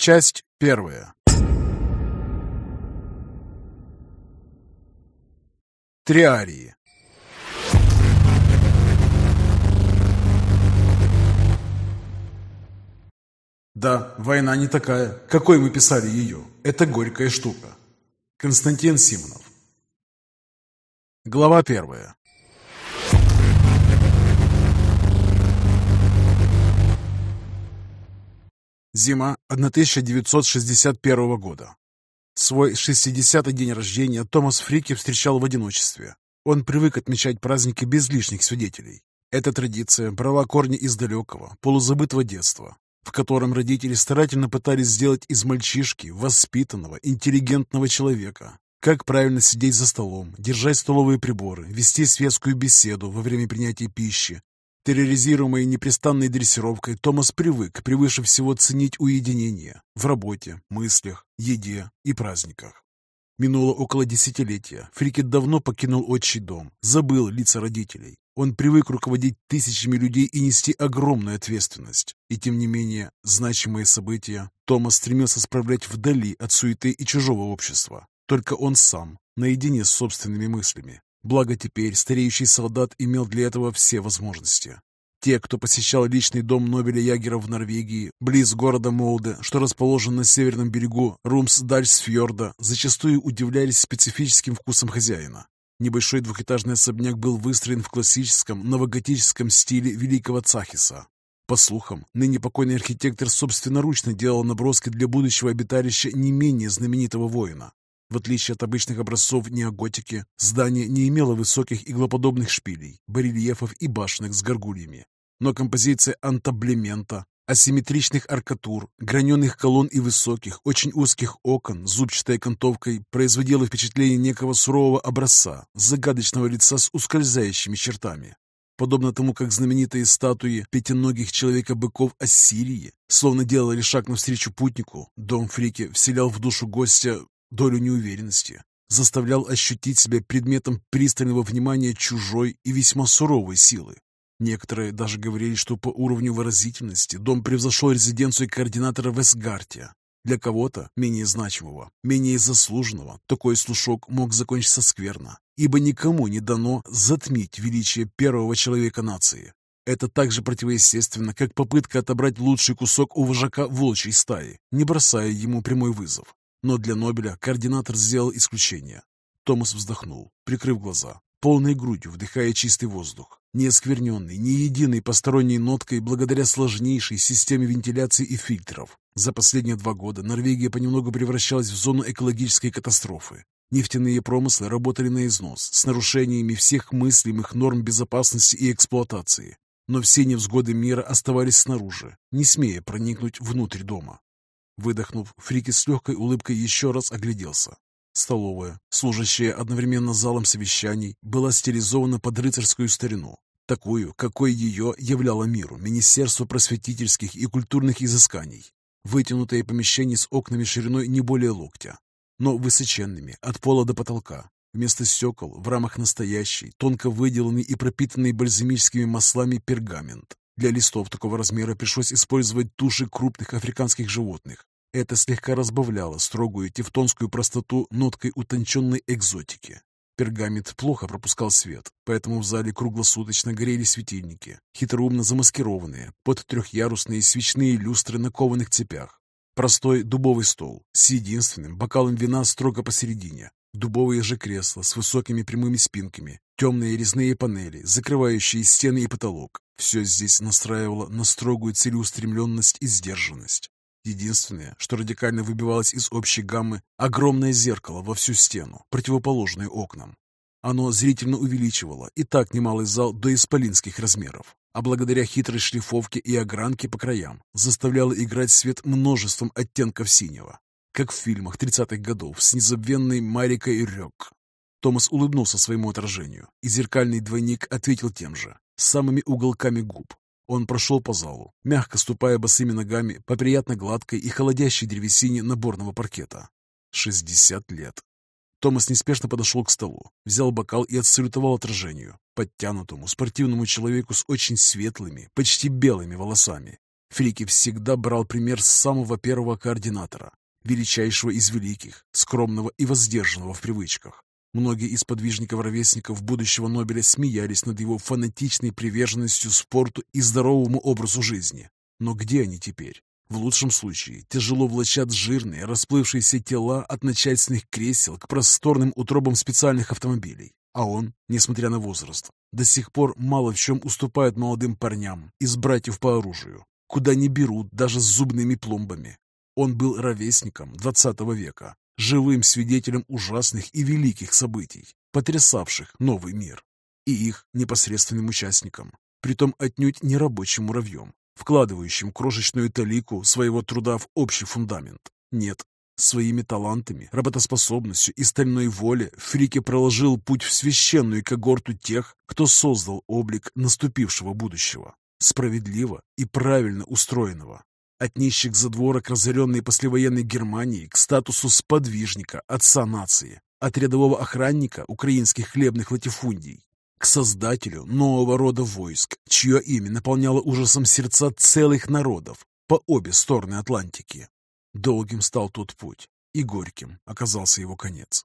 Часть первая. Триарии. Да, война не такая, какой мы писали ее. Это горькая штука. Константин Симонов. Глава первая. Зима 1961 года. Свой 60-й день рождения Томас Фрики встречал в одиночестве. Он привык отмечать праздники без лишних свидетелей. Эта традиция брала корни из далекого, полузабытого детства, в котором родители старательно пытались сделать из мальчишки воспитанного, интеллигентного человека. Как правильно сидеть за столом, держать столовые приборы, вести светскую беседу во время принятия пищи. Терроризируемый непрестанной дрессировкой, Томас привык превыше всего ценить уединение в работе, мыслях, еде и праздниках. Минуло около десятилетия. Фрикет давно покинул отчий дом, забыл лица родителей. Он привык руководить тысячами людей и нести огромную ответственность. И тем не менее, значимые события Томас стремился справлять вдали от суеты и чужого общества. Только он сам, наедине с собственными мыслями. Благо теперь стареющий солдат имел для этого все возможности. Те, кто посещал личный дом Нобеля Ягера в Норвегии, близ города Молде, что расположен на северном берегу Румсдальсфьорда, зачастую удивлялись специфическим вкусом хозяина. Небольшой двухэтажный особняк был выстроен в классическом новоготическом стиле великого Цахиса. По слухам, ныне покойный архитектор собственноручно делал наброски для будущего обиталища не менее знаменитого воина. В отличие от обычных образцов неоготики, здание не имело высоких иглоподобных шпилей, барельефов и башенок с горгульями. Но композиция антаблемента, асимметричных аркатур, граненых колонн и высоких, очень узких окон зубчатой окантовкой производила впечатление некого сурового образца, загадочного лица с ускользающими чертами. Подобно тому, как знаменитые статуи пятиногих человека-быков Ассирии словно делали шаг навстречу путнику, дом Фрики вселял в душу гостя долю неуверенности, заставлял ощутить себя предметом пристального внимания чужой и весьма суровой силы. Некоторые даже говорили, что по уровню выразительности дом превзошел резиденцию координатора в Эсгарте. Для кого-то, менее значимого, менее заслуженного, такой слушок мог закончиться скверно, ибо никому не дано затмить величие первого человека нации. Это так же противоестественно, как попытка отобрать лучший кусок у вожака волчьей стаи, не бросая ему прямой вызов. Но для Нобеля координатор сделал исключение. Томас вздохнул, прикрыв глаза, полной грудью вдыхая чистый воздух, не оскверненный ни единой посторонней ноткой благодаря сложнейшей системе вентиляции и фильтров. За последние два года Норвегия понемногу превращалась в зону экологической катастрофы. Нефтяные промыслы работали на износ, с нарушениями всех мыслимых норм безопасности и эксплуатации. Но все невзгоды мира оставались снаружи, не смея проникнуть внутрь дома. Выдохнув, Фрики с легкой улыбкой еще раз огляделся. Столовая, служащая одновременно залом совещаний, была стилизована под рыцарскую старину, такую, какой ее являло миру Министерство просветительских и культурных изысканий. Вытянутое помещение с окнами шириной не более локтя, но высоченными, от пола до потолка. Вместо стекол в рамах настоящий, тонко выделанный и пропитанный бальзамическими маслами пергамент. Для листов такого размера пришлось использовать туши крупных африканских животных, это слегка разбавляло строгую тевтонскую простоту ноткой утонченной экзотики. Пергамент плохо пропускал свет, поэтому в зале круглосуточно горели светильники, хитроумно замаскированные под трехъярусные свечные люстры на кованых цепях. Простой дубовый стол с единственным бокалом вина строго посередине, дубовые же кресла с высокими прямыми спинками, темные резные панели, закрывающие стены и потолок. Все здесь настраивало на строгую целеустремленность и сдержанность. Единственное, что радикально выбивалось из общей гаммы, огромное зеркало во всю стену, противоположное окнам. Оно зрительно увеличивало и так немалый зал до исполинских размеров, а благодаря хитрой шлифовке и огранке по краям заставляло играть свет множеством оттенков синего, как в фильмах 30-х годов с незабвенной Марикой Рёк. Томас улыбнулся своему отражению, и зеркальный двойник ответил тем же, самыми уголками губ, он прошел по залу, мягко ступая босыми ногами по приятно гладкой и холодящей древесине наборного паркета. Шестьдесят лет. Томас неспешно подошел к столу, взял бокал и отсалютовал отражению, подтянутому спортивному человеку с очень светлыми, почти белыми волосами. Фрики всегда брал пример с самого первого координатора, величайшего из великих, скромного и воздержанного в привычках. Многие из подвижников-ровесников будущего Нобеля смеялись над его фанатичной приверженностью спорту и здоровому образу жизни. Но где они теперь? В лучшем случае тяжело влачат жирные, расплывшиеся тела от начальственных кресел к просторным утробам специальных автомобилей. А он, несмотря на возраст, до сих пор мало в чем уступает молодым парням из братьев по оружию, куда не берут даже с зубными пломбами. Он был ровесником XX века, живым свидетелем ужасных и великих событий, потрясавших новый мир, и их непосредственным участником, притом отнюдь не рабочим муравьем, вкладывающим крошечную талику своего труда в общий фундамент. Нет, своими талантами, работоспособностью и стальной воле Фрике проложил путь в священную когорту тех, кто создал облик наступившего будущего, справедливо и правильно устроенного, от нищих задворок разоренной послевоенной Германии к статусу сподвижника, отца нации, от рядового охранника украинских хлебных латифундий к создателю нового рода войск, чье имя наполняло ужасом сердца целых народов по обе стороны Атлантики. Долгим стал тот путь, и горьким оказался его конец.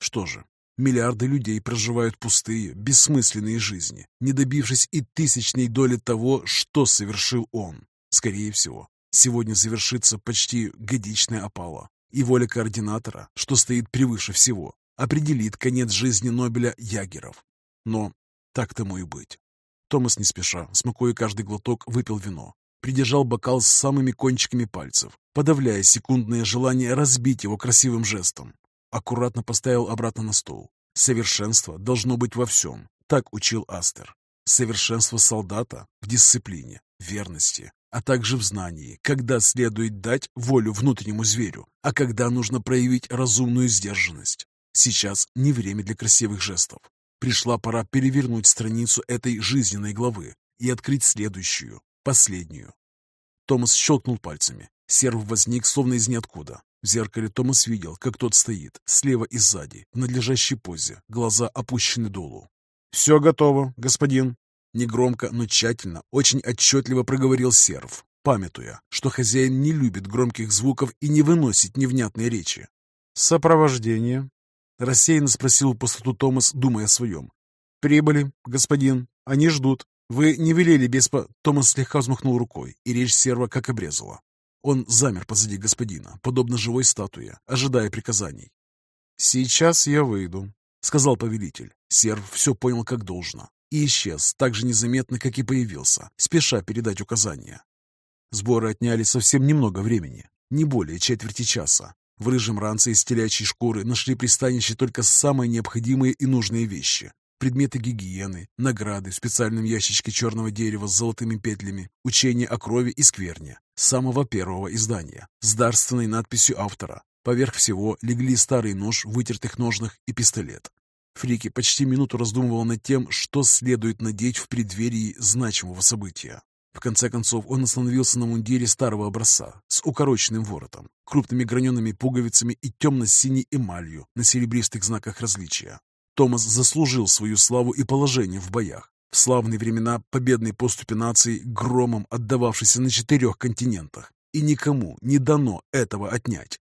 Что же, миллиарды людей проживают пустые, бессмысленные жизни, не добившись и тысячной доли того, что совершил он. Скорее всего, Сегодня завершится почти годичная опала, и воля координатора, что стоит превыше всего, определит конец жизни Нобеля Ягеров. Но так тому и быть. Томас не спеша, смакуя каждый глоток, выпил вино, придержал бокал с самыми кончиками пальцев, подавляя секундное желание разбить его красивым жестом. Аккуратно поставил обратно на стол. Совершенство должно быть во всем, так учил Астер. Совершенство солдата в дисциплине, верности, а также в знании, когда следует дать волю внутреннему зверю, а когда нужно проявить разумную сдержанность. Сейчас не время для красивых жестов. Пришла пора перевернуть страницу этой жизненной главы и открыть следующую, последнюю. Томас щелкнул пальцами. Серв возник словно из ниоткуда. В зеркале Томас видел, как тот стоит, слева и сзади, в надлежащей позе, глаза опущены долу. «Все готово, господин», Негромко, но тщательно, очень отчетливо проговорил серв, памятуя, что хозяин не любит громких звуков и не выносит невнятной речи. «Сопровождение?» — рассеянно спросил пустоту Томас, думая о своем. «Прибыли, господин. Они ждут. Вы не велели без по...» Томас слегка взмахнул рукой, и речь серва как обрезала. Он замер позади господина, подобно живой статуе, ожидая приказаний. «Сейчас я выйду», — сказал повелитель. Серв все понял как должно и исчез так же незаметно, как и появился, спеша передать указания. Сборы отняли совсем немного времени, не более четверти часа. В рыжем ранце из телячьей шкуры нашли пристанище только самые необходимые и нужные вещи. Предметы гигиены, награды в специальном ящичке черного дерева с золотыми петлями, учение о крови и скверне, самого первого издания, с дарственной надписью автора. Поверх всего легли старый нож в вытертых ножнах и пистолет. Фрики почти минуту раздумывал над тем, что следует надеть в преддверии значимого события. В конце концов, он остановился на мундире старого образца с укороченным воротом, крупными гранеными пуговицами и темно-синей эмалью на серебристых знаках различия. Томас заслужил свою славу и положение в боях. В славные времена победной поступи нации, громом отдававшейся на четырех континентах, и никому не дано этого отнять.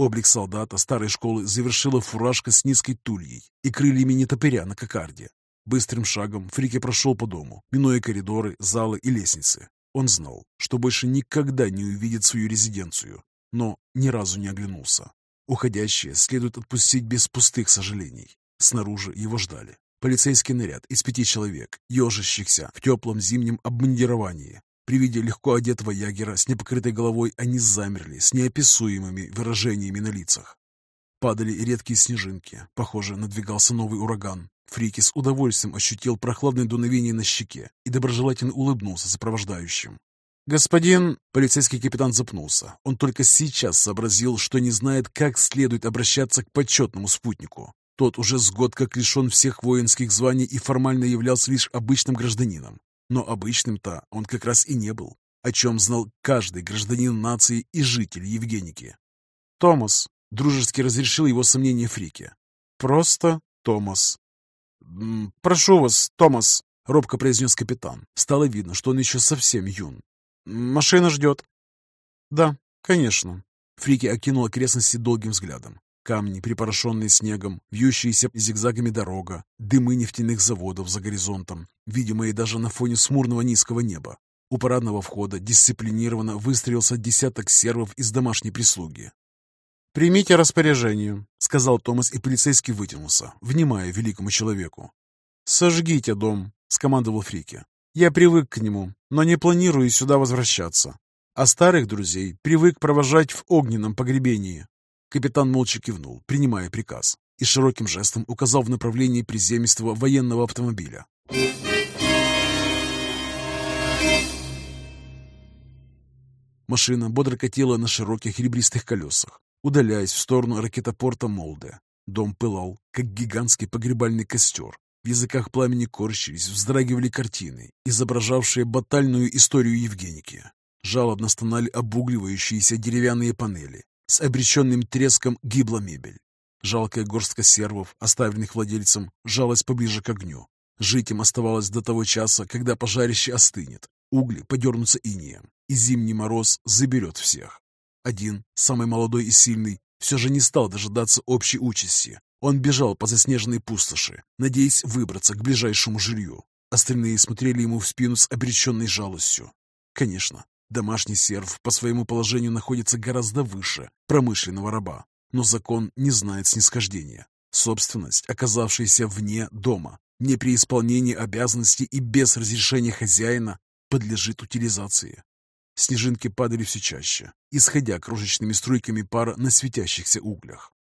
Облик солдата старой школы завершила фуражка с низкой тульей и крыльями нетопыря на кокарде. Быстрым шагом Фрике прошел по дому, минуя коридоры, залы и лестницы. Он знал, что больше никогда не увидит свою резиденцию, но ни разу не оглянулся. Уходящее следует отпустить без пустых сожалений. Снаружи его ждали. Полицейский наряд из пяти человек, ежащихся в теплом зимнем обмундировании, при виде легко одетого ягера с непокрытой головой они замерли с неописуемыми выражениями на лицах. Падали редкие снежинки. Похоже, надвигался новый ураган. Фрики с удовольствием ощутил прохладное дуновение на щеке и доброжелательно улыбнулся сопровождающим. «Господин...» — полицейский капитан запнулся. Он только сейчас сообразил, что не знает, как следует обращаться к почетному спутнику. Тот уже с год как лишен всех воинских званий и формально являлся лишь обычным гражданином. Но обычным-то он как раз и не был, о чем знал каждый гражданин нации и житель Евгеники. «Томас», — дружески разрешил его сомнение Фрике. «Просто Томас». «Прошу вас, Томас», — робко произнес капитан. Стало видно, что он еще совсем юн. Машина ждет». «Да, конечно». Фрики окинул окрестности долгим взглядом. Камни, припорошенные снегом, вьющиеся зигзагами дорога, дымы нефтяных заводов за горизонтом, видимые даже на фоне смурного низкого неба. У парадного входа дисциплинированно выстроился десяток сервов из домашней прислуги. «Примите распоряжение», — сказал Томас, и полицейский вытянулся, внимая великому человеку. «Сожгите дом», — скомандовал Фрике. «Я привык к нему, но не планирую сюда возвращаться. А старых друзей привык провожать в огненном погребении». Капитан молча кивнул, принимая приказ, и широким жестом указал в направлении приземистого военного автомобиля. Машина бодро катила на широких ребристых колесах, удаляясь в сторону ракетопорта Молде. Дом пылал, как гигантский погребальный костер. В языках пламени корчились, вздрагивали картины, изображавшие батальную историю Евгеники. Жалобно стонали обугливающиеся деревянные панели. С обреченным треском гибла мебель. Жалкая горстка сервов, оставленных владельцем, жалась поближе к огню. Жить им оставалось до того часа, когда пожарище остынет, угли подернутся инеем, и зимний мороз заберет всех. Один, самый молодой и сильный, все же не стал дожидаться общей участи. Он бежал по заснеженной пустоши, надеясь выбраться к ближайшему жилью. Остальные смотрели ему в спину с обреченной жалостью. Конечно, домашний серв по своему положению находится гораздо выше промышленного раба, но закон не знает снисхождения. Собственность, оказавшаяся вне дома, не при исполнении обязанностей и без разрешения хозяина, подлежит утилизации. Снежинки падали все чаще, исходя крошечными струйками пара на светящихся углях.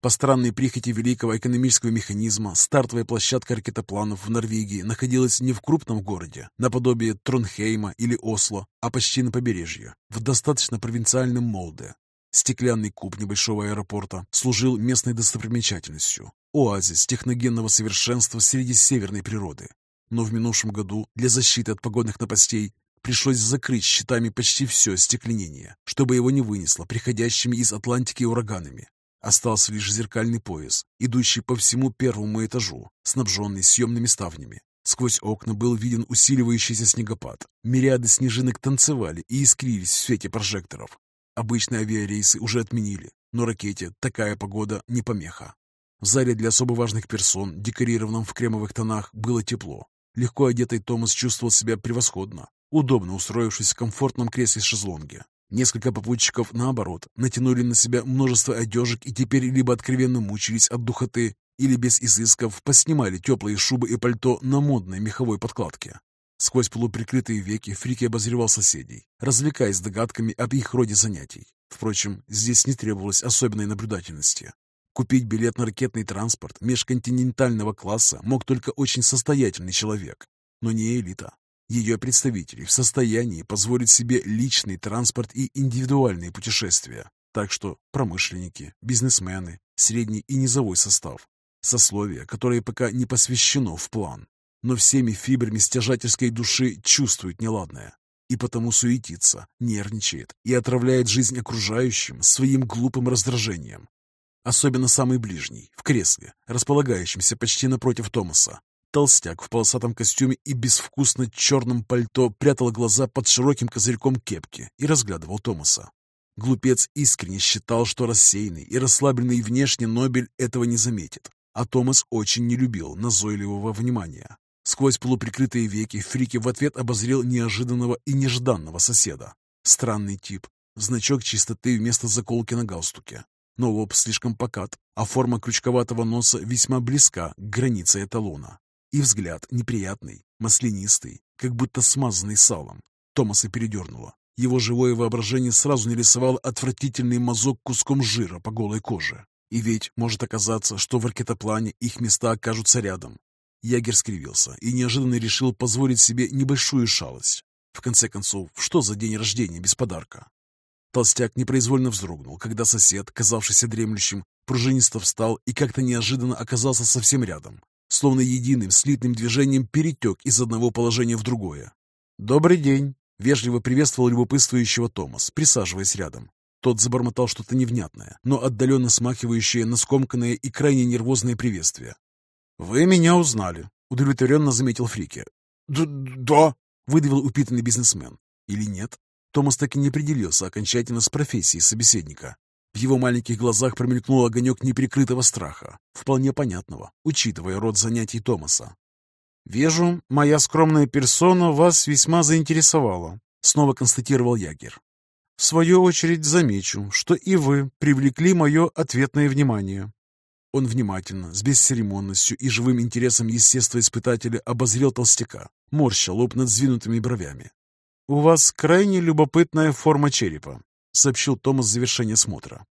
По странной прихоти великого экономического механизма, стартовая площадка ракетопланов в Норвегии находилась не в крупном городе, наподобие Тронхейма или Осло, а почти на побережье, в достаточно провинциальном Молде. Стеклянный куб небольшого аэропорта служил местной достопримечательностью, оазис техногенного совершенства среди северной природы. Но в минувшем году для защиты от погодных напастей пришлось закрыть щитами почти все стекленение, чтобы его не вынесло приходящими из Атлантики ураганами. Остался лишь зеркальный пояс, идущий по всему первому этажу, снабженный съемными ставнями. Сквозь окна был виден усиливающийся снегопад. Мириады снежинок танцевали и искрились в свете прожекторов. Обычные авиарейсы уже отменили, но ракете такая погода не помеха. В зале для особо важных персон, декорированном в кремовых тонах, было тепло. Легко одетый Томас чувствовал себя превосходно, удобно устроившись в комфортном кресле-шезлонге. Несколько попутчиков, наоборот, натянули на себя множество одежек и теперь либо откровенно мучились от духоты, или без изысков поснимали теплые шубы и пальто на модной меховой подкладке. Сквозь полуприкрытые веки Фрики обозревал соседей, развлекаясь догадками об их роде занятий. Впрочем, здесь не требовалось особенной наблюдательности. Купить билет на ракетный транспорт межконтинентального класса мог только очень состоятельный человек, но не элита. Ее представители в состоянии позволить себе личный транспорт и индивидуальные путешествия. Так что промышленники, бизнесмены, средний и низовой состав. Сословие, которое пока не посвящено в план, но всеми фибрами стяжательской души чувствует неладное. И потому суетится, нервничает и отравляет жизнь окружающим своим глупым раздражением, Особенно самый ближний, в кресле, располагающемся почти напротив Томаса. Толстяк в полосатом костюме и безвкусно черном пальто прятал глаза под широким козырьком кепки и разглядывал Томаса. Глупец искренне считал, что рассеянный и расслабленный внешне Нобель этого не заметит, а Томас очень не любил назойливого внимания. Сквозь полуприкрытые веки Фрики в ответ обозрел неожиданного и нежданного соседа. Странный тип, значок чистоты вместо заколки на галстуке, но лоб слишком покат, а форма крючковатого носа весьма близка к границе эталона. И взгляд неприятный, маслянистый, как будто смазанный салом. Томаса передернуло. Его живое воображение сразу нарисовало отвратительный мазок куском жира по голой коже. И ведь может оказаться, что в ракетоплане их места окажутся рядом. Ягер скривился и неожиданно решил позволить себе небольшую шалость. В конце концов, что за день рождения без подарка? Толстяк непроизвольно вздрогнул, когда сосед, казавшийся дремлющим, пружинисто встал и как-то неожиданно оказался совсем рядом, словно единым слитным движением перетек из одного положения в другое. «Добрый день!» — вежливо приветствовал любопытствующего Томас, присаживаясь рядом. Тот забормотал что-то невнятное, но отдаленно смахивающее на скомканное и крайне нервозное приветствие. «Вы меня узнали. — удовлетворенно заметил Фрике. «Да», — выдавил упитанный бизнесмен. Или нет? Томас так и не определился окончательно с профессией собеседника. В его маленьких глазах промелькнул огонек неприкрытого страха, вполне понятного, учитывая род занятий Томаса. «Вижу, моя скромная персона вас весьма заинтересовала», — снова констатировал Ягер. «В свою очередь замечу, что и вы привлекли мое ответное внимание». Он внимательно, с бесцеремонностью и живым интересом естествоиспытателя обозрел толстяка, морща лоб над сдвинутыми бровями. «У вас крайне любопытная форма черепа», — сообщил Томас завершение смотра.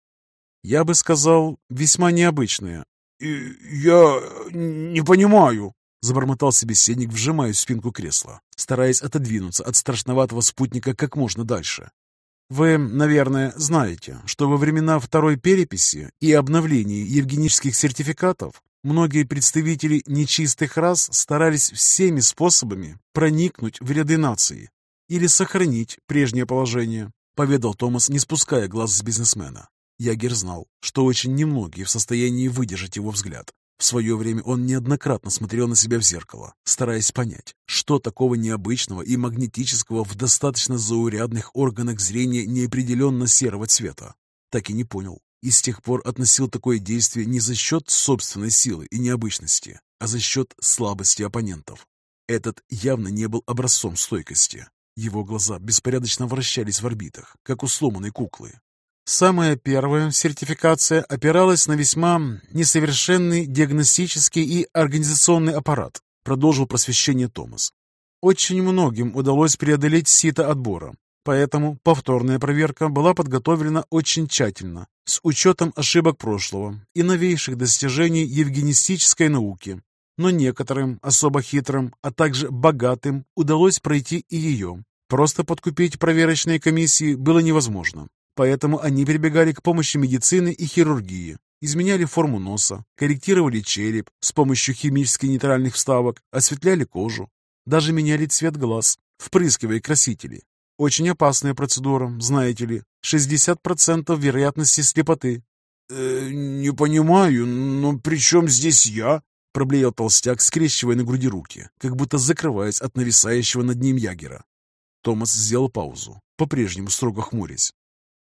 «Я бы сказал, весьма необычная». «Я не понимаю», — забормотал собеседник, вжимая в спинку кресла, стараясь отодвинуться от страшноватого спутника как можно дальше. «Вы, наверное, знаете, что во времена второй переписи и обновления евгенических сертификатов многие представители нечистых рас старались всеми способами проникнуть в ряды нации, или сохранить прежнее положение», — поведал Томас, не спуская глаз с бизнесмена. Ягер знал, что очень немногие в состоянии выдержать его взгляд. В свое время он неоднократно смотрел на себя в зеркало, стараясь понять, что такого необычного и магнетического в достаточно заурядных органах зрения неопределенно серого цвета. Так и не понял. И с тех пор относил такое действие не за счет собственной силы и необычности, а за счет слабости оппонентов. Этот явно не был образцом стойкости. Его глаза беспорядочно вращались в орбитах, как у сломанной куклы. Самая первая сертификация опиралась на весьма несовершенный диагностический и организационный аппарат, продолжил просвещение Томас. Очень многим удалось преодолеть сито отбора, поэтому повторная проверка была подготовлена очень тщательно, с учетом ошибок прошлого и новейших достижений евгенистической науки, но некоторым, особо хитрым, а также богатым, удалось пройти и ее. Просто подкупить проверочные комиссии было невозможно, поэтому они прибегали к помощи медицины и хирургии, изменяли форму носа, корректировали череп с помощью химически нейтральных вставок, осветляли кожу, даже меняли цвет глаз, впрыскивая красители. Очень опасная процедура, знаете ли, 60% вероятности слепоты. «Э, «Не понимаю, но при чем здесь я?» Проблеял толстяк, скрещивая на груди руки, как будто закрываясь от нависающего над ним ягера. Томас сделал паузу, по-прежнему строго хмурясь.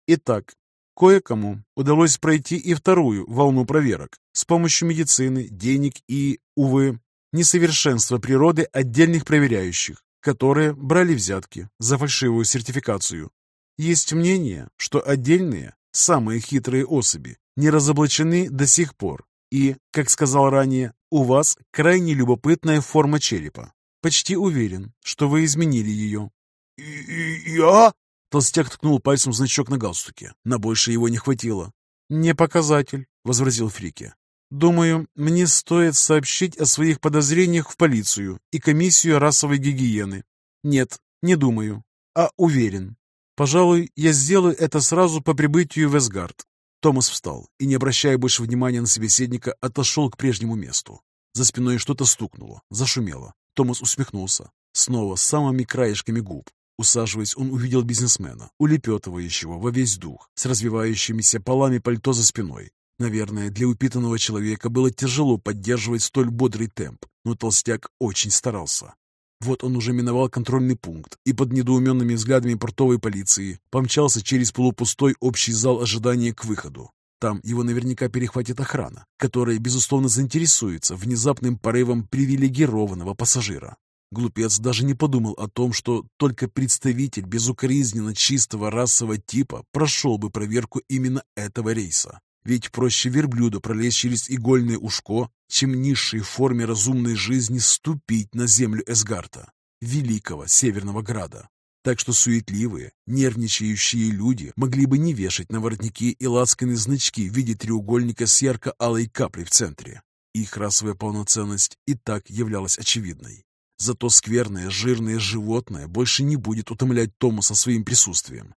Итак, кое-кому удалось пройти и вторую волну проверок с помощью медицины, денег и, увы, несовершенства природы отдельных проверяющих, которые брали взятки за фальшивую сертификацию. Есть мнение, что отдельные, самые хитрые особи не разоблачены до сих пор и, как сказал ранее, у вас крайне любопытная форма черепа. Почти уверен, что вы изменили ее. «Я?» Толстяк ткнул пальцем значок на галстуке. На больше его не хватило. «Не показатель», — возразил Фрике. «Думаю, мне стоит сообщить о своих подозрениях в полицию и комиссию расовой гигиены. Нет, не думаю, а уверен. Пожалуй, я сделаю это сразу по прибытию в Эсгард. Томас встал и, не обращая больше внимания на собеседника, отошел к прежнему месту. За спиной что-то стукнуло, зашумело. Томас усмехнулся, снова с самыми краешками губ. Усаживаясь, он увидел бизнесмена, улепетывающего во весь дух, с развивающимися полами пальто за спиной. Наверное, для упитанного человека было тяжело поддерживать столь бодрый темп, но толстяк очень старался. Вот он уже миновал контрольный пункт и под недоуменными взглядами портовой полиции помчался через полупустой общий зал ожидания к выходу. Там его наверняка перехватит охрана, которая, безусловно, заинтересуется внезапным порывом привилегированного пассажира. Глупец даже не подумал о том, что только представитель безукоризненно чистого расового типа прошел бы проверку именно этого рейса. Ведь проще верблюда пролезть через игольное ушко, чем низшей форме разумной жизни ступить на землю Эсгарта, великого северного града. Так что суетливые, нервничающие люди могли бы не вешать на воротники и лацканы значки в виде треугольника с ярко-алой каплей в центре. Их расовая полноценность и так являлась очевидной. Зато скверное, жирное животное больше не будет утомлять Томаса своим присутствием.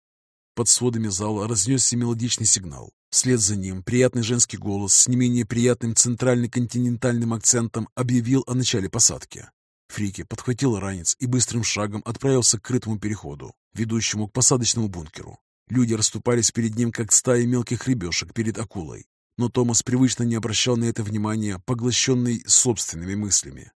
Под сводами зала разнесся мелодичный сигнал. Вслед за ним приятный женский голос с не менее приятным центрально-континентальным акцентом объявил о начале посадки. Фрики подхватил ранец и быстрым шагом отправился к крытому переходу, ведущему к посадочному бункеру. Люди расступались перед ним, как стаи мелких рыбешек перед акулой. Но Томас привычно не обращал на это внимания, поглощенный собственными мыслями.